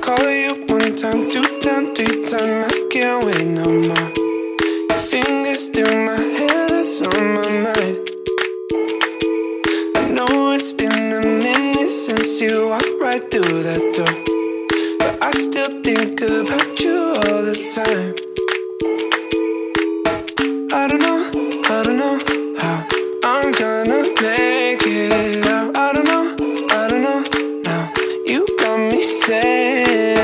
call you one time, two time, three time. I can't wait no more. Your fingers through my hair, that's on my mind. I know it's been a minute since you walked right through that door, but I still think about you all the time. Got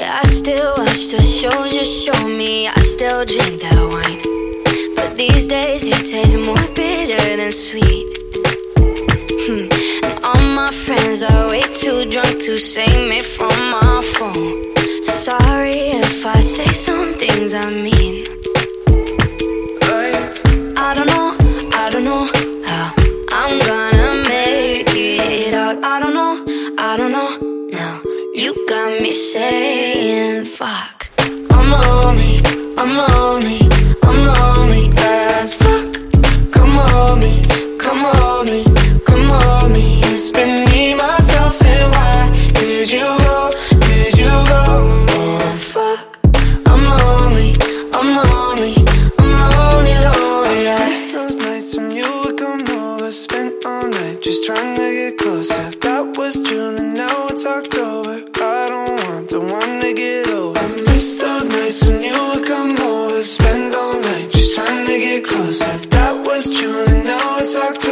Yeah, I still watch the shows you show me. I still drink that wine. But these days it tastes more bitter than sweet. Hmm. And all my friends are way too drunk to save me from my phone. Sorry if I say some things I mean. I don't know, I don't know saying fuck. I'm lonely, I'm lonely, I'm lonely as fuck. Come on me, come on me, come on me. It's been me, myself, and why did you go? Did you go? Oh, fuck. I'm lonely, I'm lonely, I'm lonely, lonely. I miss those nights when you would come over, spent all night just trying to get closer. That was June and now it's October you. I miss those nights when you would come over Spend all night just trying to get closer. That was June and now it's October